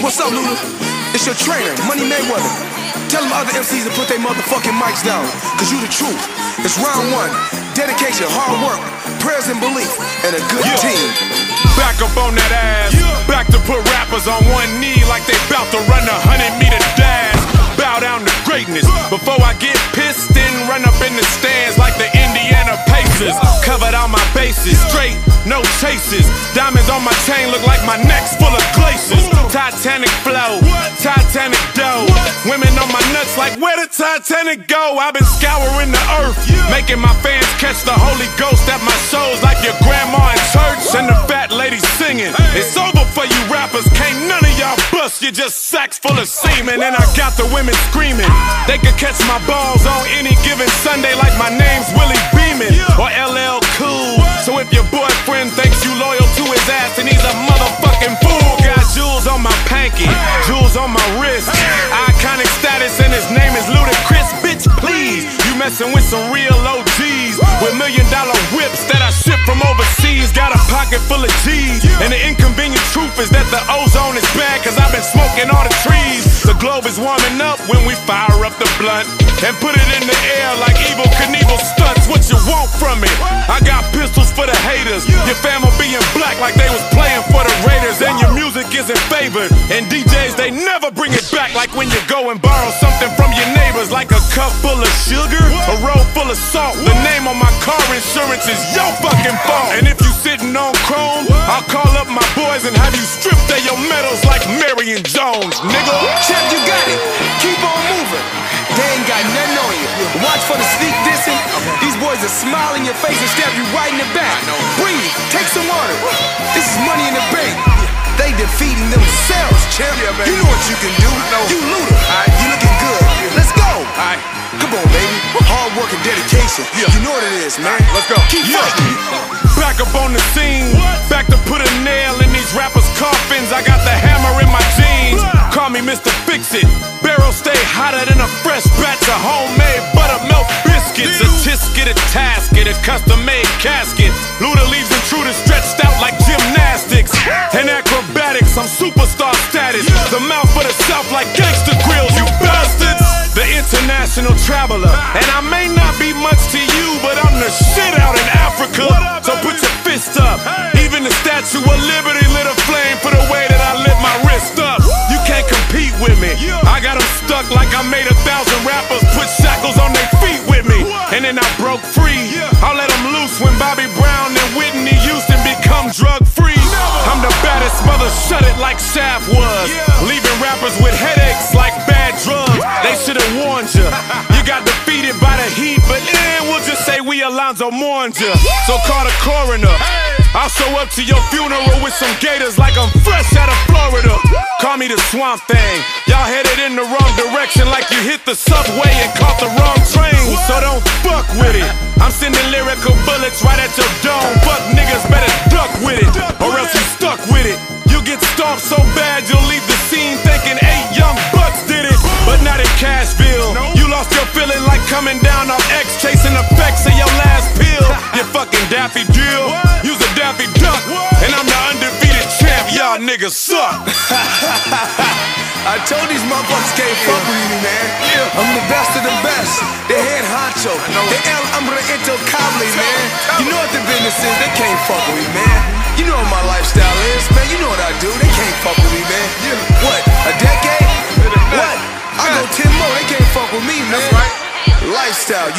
What's up, Luda? It's your trainer, Money Mayweather. Tell them other MCs to put their motherfucking mics down, cause you the truth. It's round one. Dedication, hard work, prayers and belief, and a good Yeah. team. Back up on that ass. Back to put rappers on one knee like they bout to run a hundred meter dash. Bow down to greatness. Before I get pissed, and run up in the stands My bases, straight, no chases. Diamonds on my chain look like my neck's full of glaciers. Titanic flow, Titanic dough. Women on my nuts like where the Titanic go? I've been scouring the earth, making my fans catch the Holy Ghost at my shows like your grandma in church and the fat lady singing. It's over for you rappers, can't none of y'all bust. You're just sacks full of semen, and I got the women screaming. They could catch my balls on any given Sunday like my name's Willie Beamen or LL. So if your boyfriend thinks you loyal to his ass and he's a motherfucking fool, got jewels on my panky, jewels on my wrist, iconic status, and his name is Ludacris. Bitch, please, you messing with some real OGs with million dollar whips that I ship from overseas. Got a pocket full of G's, and the inconvenient truth is that the ozone is bad, cause I've been smoking all the trees. The globe is warming up when we fire up the blunt and put it in the air like Evel Knievel stunts. What you want from me? Haters. Your fam will be in black like they was playing for the Raiders, and your music isn't favored. And DJs, they never bring it back like when you go and borrow something from your neighbors, like a cup full of sugar, a roll full of salt. The name on my car insurance is your fucking fault. And if for the sneak dissing. These boys are smiling your face and stab you right in the back. Breathe. Take some water. This is money in the bank. They defeating themselves, champ. You know what you can do. You Luda. You looking good. Let's go. Come on, baby. Hard work and dedication. You know what it is, man. Let's go. Keep fighting. Back up on the scene. Back to put a nail in these rappers' coffins. I got the hammer in my jeans. Call me Mr. Fix It. Barrel stay hotter than a fresh batch of homemade biscuits. A a tasket, a custom made casket. Luda leaves intruders stretched out like gymnastics. And acrobatics, I'm superstar status. The mouth for the south like gangster grills, you bastards. The international traveler. And I may not be much to you, but I'm the shit out in Africa. So put your fist up. Even the Statue of Liberty lit a flame for the way that I lit my wrist up. You can't compete with me. I got 'em stuck like I made a And then I broke free. I'll let 'em loose when Bobby Brown and Whitney Houston become drug free. I'm the baddest mother, shut it like Shaft was. Leaving rappers with headaches like bad drugs. They should've warned you. You got defeated by the heat, but eh, we'll just say we Alonzo mourned you. So call the coroner. I'll show up to your funeral with some gators like I'm fresh out of Florida. Call me the swamp thing. Y'all headed in the wrong direction like you hit the subway and caught the with it. I'm sending lyrical bullets right at your dome. Fuck niggas better duck with it, or else you stuck with it. You'll get stomped so bad you'll leave the scene thinking eight young bucks did it, but not in Cashville. You lost your feeling like coming down off X, chasing effects of your last pill. You fucking Daffy Drill, Use a Daffy Duck, and I'm the undefeated champ. Y'all niggas suck. I told these motherfuckers can't fuck with me, man. I'm the best of the best. The head honcho. The El Hombre Intocable, man. You know what the business is. They can't fuck with me, man. You know what my lifestyle is, man. You know what I do. They can't fuck with me, man. What? A decade? What? I go 10 more. They can't fuck with me, man. Lifestyle,